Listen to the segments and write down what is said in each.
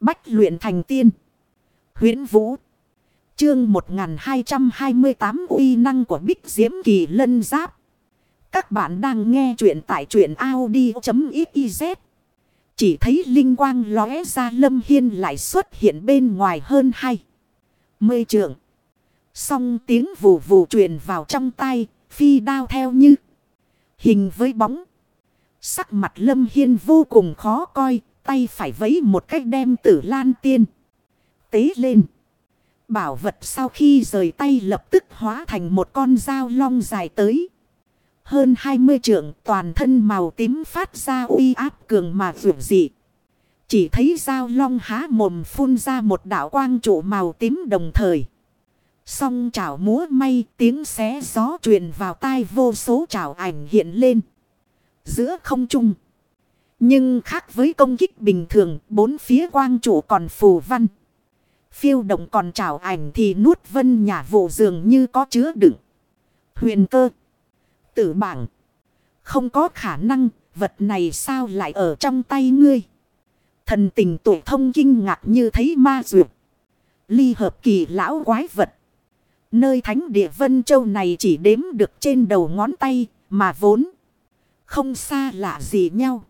Bách luyện thành tiên. huyễn Vũ. Chương 1228 uy năng của Bích Diễm Kỳ Lân Giáp. Các bạn đang nghe truyện tại truyện Audi.xyz. Chỉ thấy linh quang lóe ra lâm hiên lại xuất hiện bên ngoài hơn hay. Mười trượng. Xong tiếng vù vù truyền vào trong tay, phi đao theo như. Hình với bóng. Sắc mặt lâm hiên vô cùng khó coi, tay phải vấy một cách đem tử lan tiên. Tế lên. Bảo vật sau khi rời tay lập tức hóa thành một con dao long dài tới. Hơn 20 trượng toàn thân màu tím phát ra uy áp cường mà vượt dị. Chỉ thấy dao long há mồm phun ra một đảo quang trụ màu tím đồng thời. Song chảo múa may tiếng xé gió truyền vào tai vô số chảo ảnh hiện lên. Giữa không trung. Nhưng khác với công kích bình thường, bốn phía quang trụ còn phù văn. Phiêu động còn trảo ảnh thì nuốt vân nhà vụ dường như có chứa đựng. Huyền cơ. Tử bảng. Không có khả năng, vật này sao lại ở trong tay ngươi. Thần tình tuổi thông kinh ngạc như thấy ma duyệt. Ly hợp kỳ lão quái vật. Nơi thánh địa Vân Châu này chỉ đếm được trên đầu ngón tay, mà vốn không xa lạ gì nhau.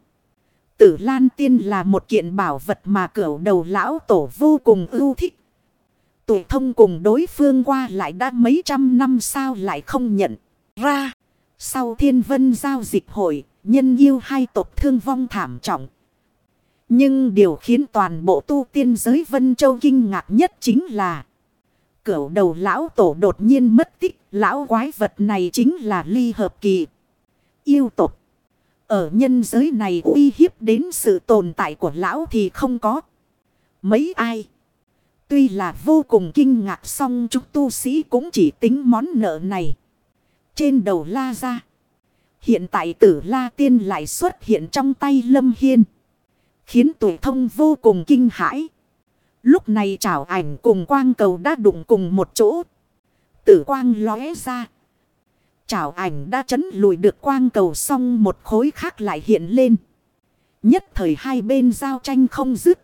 Tử Lan Tiên là một kiện bảo vật mà cửu đầu lão tổ vô cùng ưu thích. Tuổi thông cùng đối phương qua lại đã mấy trăm năm sao lại không nhận ra. Sau thiên vân giao dịch hội, nhân yêu hai tộc thương vong thảm trọng. Nhưng điều khiến toàn bộ tu tiên giới Vân Châu kinh ngạc nhất chính là Cửu đầu lão tổ đột nhiên mất tích, lão quái vật này chính là ly hợp kỳ. Yêu tộc. Ở nhân giới này uy hiếp đến sự tồn tại của lão thì không có. Mấy ai. Tuy là vô cùng kinh ngạc song chúng tu sĩ cũng chỉ tính món nợ này. Trên đầu la ra. Hiện tại tử la tiên lại xuất hiện trong tay lâm hiên. Khiến tuổi thông vô cùng kinh hãi. Lúc này trảo ảnh cùng quang cầu đã đụng cùng một chỗ. Tử quang lóe ra. Chảo ảnh đã chấn lùi được quang cầu xong một khối khác lại hiện lên. Nhất thời hai bên giao tranh không dứt.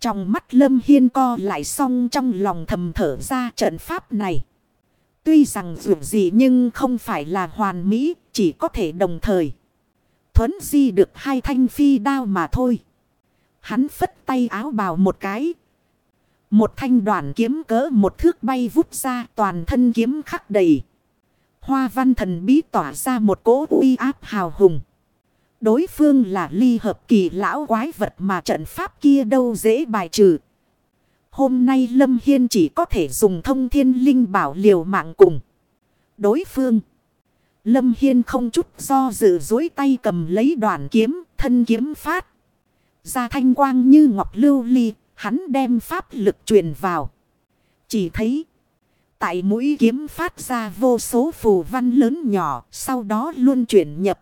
Trong mắt lâm hiên co lại xong trong lòng thầm thở ra trận pháp này. Tuy rằng dù gì nhưng không phải là hoàn mỹ, chỉ có thể đồng thời. Thuấn di được hai thanh phi đao mà thôi. Hắn phất tay áo bào một cái. Một thanh đoàn kiếm cỡ một thước bay vút ra toàn thân kiếm khắc đầy. Hoa văn thần bí tỏa ra một cỗ uy áp hào hùng. Đối phương là ly hợp kỳ lão quái vật mà trận pháp kia đâu dễ bài trừ. Hôm nay Lâm Hiên chỉ có thể dùng thông thiên linh bảo liều mạng cùng. Đối phương. Lâm Hiên không chút do dự dối tay cầm lấy đoàn kiếm, thân kiếm phát. Ra thanh quang như ngọc lưu ly, hắn đem pháp lực truyền vào. Chỉ thấy. Tại mũi kiếm phát ra vô số phù văn lớn nhỏ, sau đó luôn chuyển nhập.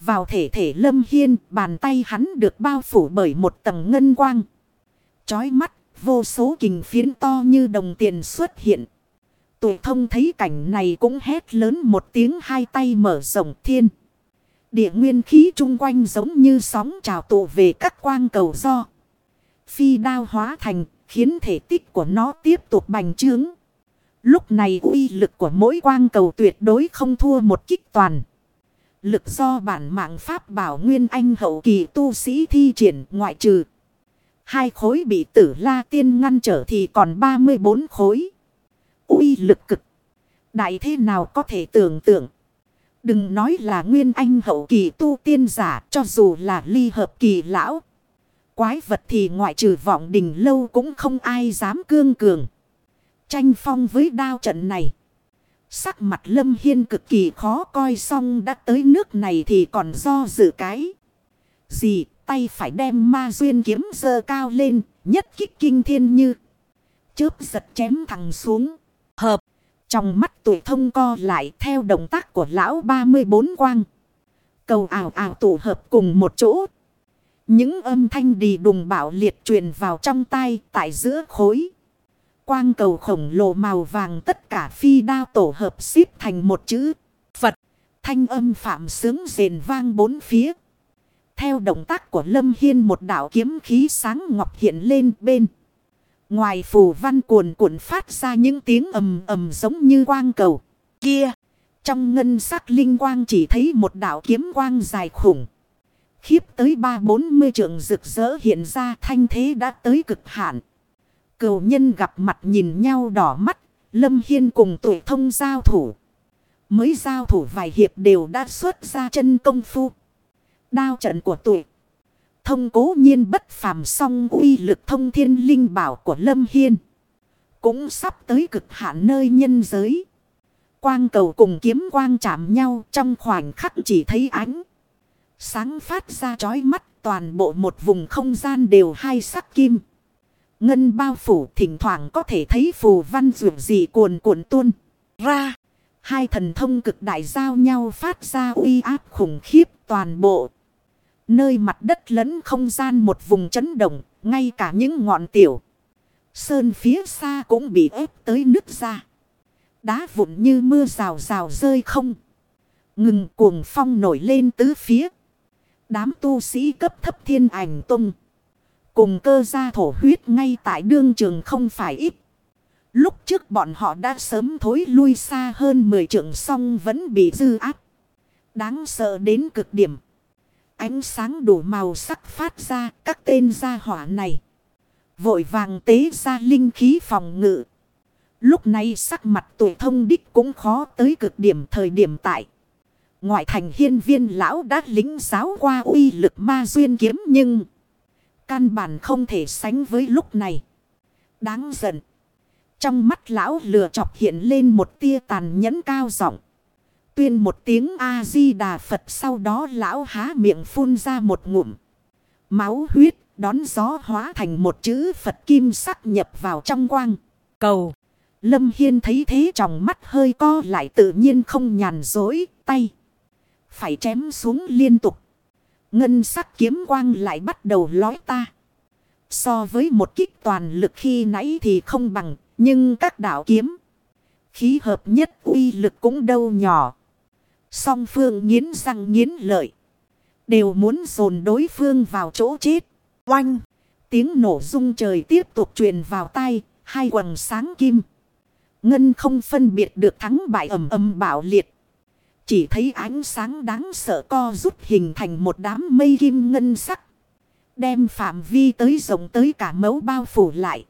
Vào thể thể lâm hiên, bàn tay hắn được bao phủ bởi một tầng ngân quang. Chói mắt, vô số kình phiến to như đồng tiền xuất hiện. Tụ thông thấy cảnh này cũng hét lớn một tiếng hai tay mở rộng thiên. Địa nguyên khí chung quanh giống như sóng trào tụ về các quang cầu do. Phi đao hóa thành, khiến thể tích của nó tiếp tục bành trướng. Lúc này uy lực của mỗi quang cầu tuyệt đối không thua một kích toàn. Lực do bản mạng pháp bảo nguyên anh hậu kỳ tu sĩ thi triển ngoại trừ. Hai khối bị tử la tiên ngăn trở thì còn 34 khối. uy lực cực. Đại thế nào có thể tưởng tượng. Đừng nói là nguyên anh hậu kỳ tu tiên giả, cho dù là ly hợp kỳ lão. Quái vật thì ngoại trừ vọng đình lâu cũng không ai dám cương cường. Tranh phong với đao trận này. Sắc mặt lâm hiên cực kỳ khó coi xong đã tới nước này thì còn do dự cái. Gì, tay phải đem ma duyên kiếm dơ cao lên, nhất kích kinh thiên như. Chớp giật chém thẳng xuống. Hợp. Trong mắt tuổi thông co lại theo động tác của lão 34 quang. Cầu ảo ảo tụ hợp cùng một chỗ. Những âm thanh đi đùng bảo liệt truyền vào trong tay tại giữa khối. Quang cầu khổng lồ màu vàng tất cả phi đao tổ hợp xếp thành một chữ Phật. Thanh âm phạm sướng rền vang bốn phía. Theo động tác của Lâm Hiên một đạo kiếm khí sáng ngọc hiện lên bên. Ngoài phù văn cuồn cuộn phát ra những tiếng ầm ầm giống như quang cầu. Kia, trong ngân sắc linh quang chỉ thấy một đạo kiếm quang dài khủng. Khiếp tới ba bốn mươi trượng rực rỡ hiện ra thanh thế đã tới cực hạn cầu nhân gặp mặt nhìn nhau đỏ mắt, Lâm Hiên cùng tuổi thông giao thủ. Mới giao thủ vài hiệp đều đã xuất ra chân công phu. Đao trận của tuổi. Thông cố nhiên bất phàm song uy lực thông thiên linh bảo của Lâm Hiên. Cũng sắp tới cực hạn nơi nhân giới. Quang cầu cùng kiếm quang chạm nhau trong khoảnh khắc chỉ thấy ánh. Sáng phát ra chói mắt toàn bộ một vùng không gian đều hai sắc kim. Ngân bao phủ thỉnh thoảng có thể thấy phù văn rượu dị cuồn cuộn tuôn ra. Hai thần thông cực đại giao nhau phát ra uy áp khủng khiếp toàn bộ. Nơi mặt đất lẫn không gian một vùng chấn động, ngay cả những ngọn tiểu. Sơn phía xa cũng bị ép tới nứt ra. Đá vụn như mưa rào rào rơi không. Ngừng cuồng phong nổi lên tứ phía. Đám tu sĩ cấp thấp thiên ảnh tung. Cùng cơ gia thổ huyết ngay tại đương trường không phải ít. Lúc trước bọn họ đã sớm thối lui xa hơn 10 trượng song vẫn bị dư áp. Đáng sợ đến cực điểm. Ánh sáng đủ màu sắc phát ra, các tên gia hỏa này. Vội vàng tế ra linh khí phòng ngự. Lúc này sắc mặt tuổi thông đích cũng khó tới cực điểm thời điểm tại. Ngoại thành hiên viên lão đã lính giáo qua uy lực ma duyên kiếm nhưng... Căn bản không thể sánh với lúc này. Đáng giận. Trong mắt lão lừa chọc hiện lên một tia tàn nhẫn cao giọng Tuyên một tiếng A-di-đà Phật, sau đó lão há miệng phun ra một ngụm. Máu huyết, đón gió hóa thành một chữ Phật kim sắc nhập vào trong quang. Cầu. Lâm Hiên thấy thế trong mắt hơi co lại tự nhiên không nhàn dối tay. Phải chém xuống liên tục. Ngân sắc kiếm quang lại bắt đầu lói ta. So với một kích toàn lực khi nãy thì không bằng. Nhưng các đạo kiếm. Khí hợp nhất uy lực cũng đâu nhỏ. Song phương nghiến răng nghiến lợi. Đều muốn dồn đối phương vào chỗ chết. Oanh. Tiếng nổ rung trời tiếp tục truyền vào tay. Hai quần sáng kim. Ngân không phân biệt được thắng bại ầm ầm bảo liệt. Chỉ thấy ánh sáng đáng sợ co rút hình thành một đám mây kim ngân sắc. Đem phạm vi tới rộng tới cả mẫu bao phủ lại.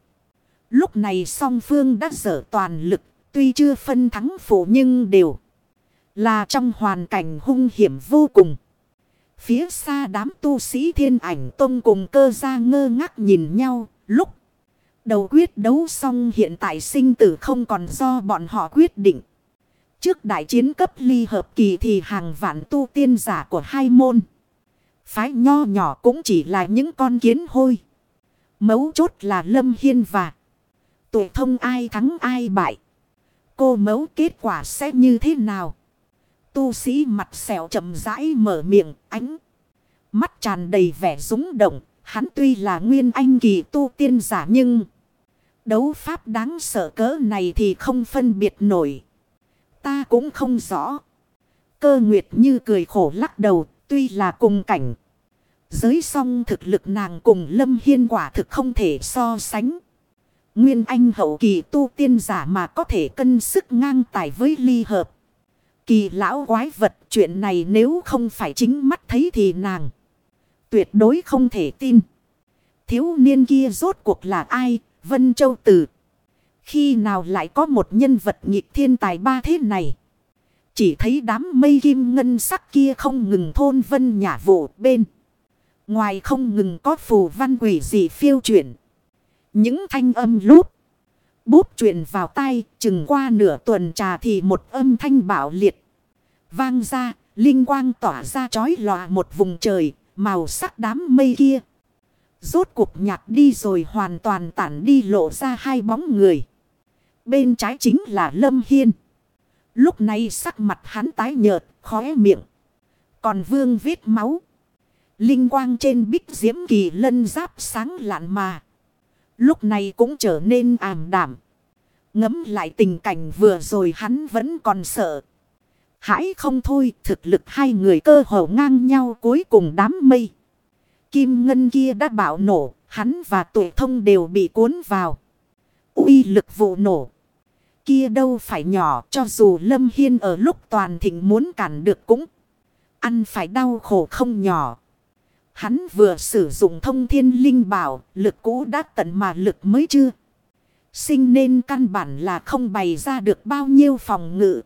Lúc này song phương đã dở toàn lực. Tuy chưa phân thắng phủ nhưng đều là trong hoàn cảnh hung hiểm vô cùng. Phía xa đám tu sĩ thiên ảnh tông cùng cơ ra ngơ ngác nhìn nhau. Lúc đầu quyết đấu xong hiện tại sinh tử không còn do bọn họ quyết định. Trước đại chiến cấp ly hợp kỳ thì hàng vạn tu tiên giả của hai môn. Phái nho nhỏ cũng chỉ là những con kiến hôi. Mấu chốt là Lâm Hiên và tụ thông ai thắng ai bại. Cô mấu kết quả sẽ như thế nào? Tu sĩ mặt xẻo chậm rãi mở miệng, ánh. Mắt tràn đầy vẻ rúng động. Hắn tuy là nguyên anh kỳ tu tiên giả nhưng... Đấu pháp đáng sợ cỡ này thì không phân biệt nổi. Ta cũng không rõ. Cơ nguyệt như cười khổ lắc đầu, tuy là cùng cảnh. Giới song thực lực nàng cùng lâm hiên quả thực không thể so sánh. Nguyên anh hậu kỳ tu tiên giả mà có thể cân sức ngang tài với ly hợp. Kỳ lão quái vật chuyện này nếu không phải chính mắt thấy thì nàng. Tuyệt đối không thể tin. Thiếu niên kia rốt cuộc là ai? Vân Châu Tử. Khi nào lại có một nhân vật nghịch thiên tài ba thế này? Chỉ thấy đám mây kim ngân sắc kia không ngừng thôn vân nhả vụ bên. Ngoài không ngừng có phù văn quỷ gì phiêu chuyển. Những thanh âm lút. Bút truyền vào tay, chừng qua nửa tuần trà thì một âm thanh bảo liệt. Vang ra, linh quang tỏa ra chói lòa một vùng trời, màu sắc đám mây kia. Rốt cuộc nhạt đi rồi hoàn toàn tản đi lộ ra hai bóng người. Bên trái chính là Lâm Hiên. Lúc này sắc mặt hắn tái nhợt, khóe miệng. Còn vương vết máu. Linh quang trên bích diễm kỳ lân giáp sáng lạn mà. Lúc này cũng trở nên ảm đảm. Ngấm lại tình cảnh vừa rồi hắn vẫn còn sợ. Hãy không thôi thực lực hai người cơ hồ ngang nhau cuối cùng đám mây. Kim ngân kia đã bạo nổ, hắn và tuổi thông đều bị cuốn vào. uy lực vụ nổ. Kia đâu phải nhỏ cho dù Lâm Hiên ở lúc toàn thịnh muốn cản được cũng. Ăn phải đau khổ không nhỏ. Hắn vừa sử dụng thông thiên linh bảo, lực cũ đã tận mà lực mới chưa. Sinh nên căn bản là không bày ra được bao nhiêu phòng ngự.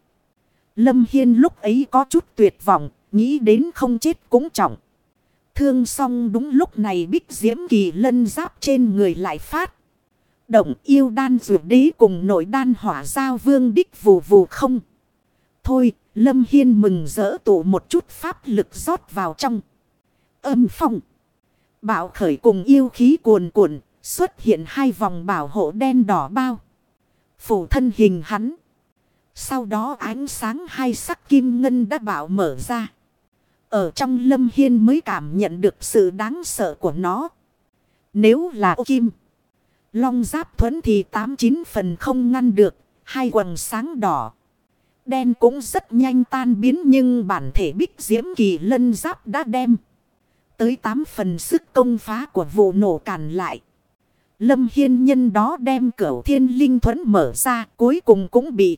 Lâm Hiên lúc ấy có chút tuyệt vọng, nghĩ đến không chết cũng trọng. Thương xong đúng lúc này bích diễm kỳ lân giáp trên người lại phát. Động yêu đan dụ đế cùng nội đan hỏa giao vương đích vù vù không. Thôi, Lâm Hiên mừng rỡ tụ một chút pháp lực rót vào trong. Âm phong. Bảo khởi cùng yêu khí cuồn cuộn, xuất hiện hai vòng bảo hộ đen đỏ bao. Phủ thân hình hắn. Sau đó ánh sáng hai sắc kim ngân đã bảo mở ra. Ở trong lâm hiên mới cảm nhận được sự đáng sợ của nó. Nếu là ô kim. Long giáp thuẫn thì tám chín phần không ngăn được. Hai quần sáng đỏ. Đen cũng rất nhanh tan biến nhưng bản thể bích diễm kỳ lân giáp đã đem. Tới tám phần sức công phá của vụ nổ càn lại. Lâm Hiên nhân đó đem cửu thiên linh thuẫn mở ra, cuối cùng cũng bị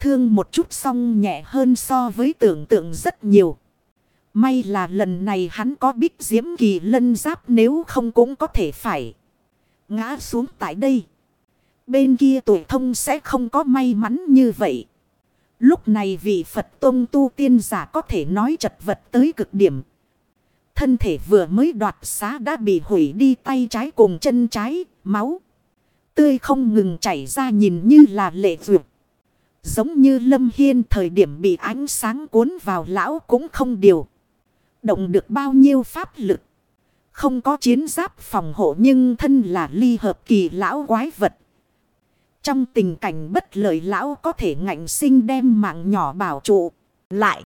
thương một chút xong nhẹ hơn so với tưởng tượng rất nhiều. May là lần này hắn có bích diễm kỳ lân giáp, nếu không cũng có thể phải ngã xuống tại đây. Bên kia tuổi thông sẽ không có may mắn như vậy. Lúc này vị Phật Tông tu tiên giả có thể nói chật vật tới cực điểm. Thân thể vừa mới đoạt xá đã bị hủy đi tay trái cùng chân trái, máu. Tươi không ngừng chảy ra nhìn như là lệ vượt. Giống như Lâm Hiên thời điểm bị ánh sáng cuốn vào lão cũng không điều. Động được bao nhiêu pháp lực. Không có chiến giáp phòng hộ nhưng thân là ly hợp kỳ lão quái vật. Trong tình cảnh bất lợi lão có thể ngạnh sinh đem mạng nhỏ bảo trụ lại.